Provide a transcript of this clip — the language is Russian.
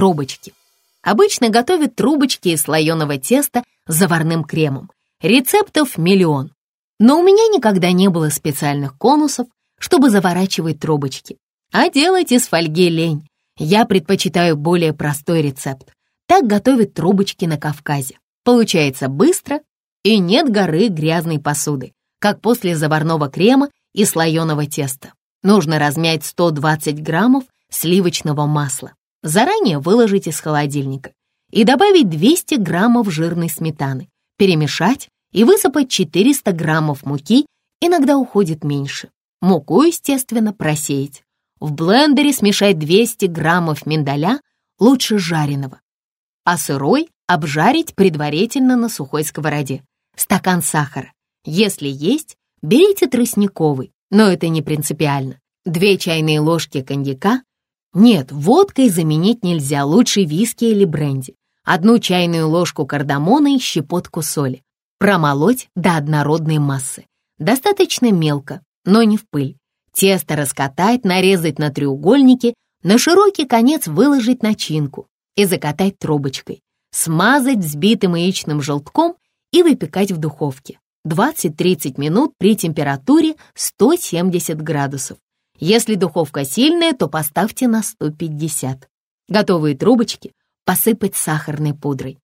Трубочки. Обычно готовят трубочки из слоеного теста с заварным кремом. Рецептов миллион. Но у меня никогда не было специальных конусов, чтобы заворачивать трубочки. А делать из фольги лень. Я предпочитаю более простой рецепт. Так готовят трубочки на Кавказе. Получается быстро и нет горы грязной посуды, как после заварного крема и слоеного теста. Нужно размять 120 граммов сливочного масла. Заранее выложить из холодильника и добавить 200 граммов жирной сметаны, перемешать и высыпать 400 граммов муки, иногда уходит меньше. Муку, естественно, просеять. В блендере смешать 200 граммов миндаля, лучше жареного, а сырой обжарить предварительно на сухой сковороде. Стакан сахара. Если есть, берите тростниковый, но это не принципиально. Две чайные ложки коньяка. Нет, водкой заменить нельзя, лучше виски или бренди. Одну чайную ложку кардамона и щепотку соли. Промолоть до однородной массы. Достаточно мелко, но не в пыль. Тесто раскатать, нарезать на треугольники, на широкий конец выложить начинку и закатать трубочкой, смазать взбитым яичным желтком и выпекать в духовке 20-30 минут при температуре 170 градусов. Если духовка сильная, то поставьте на 150. Готовые трубочки посыпать сахарной пудрой.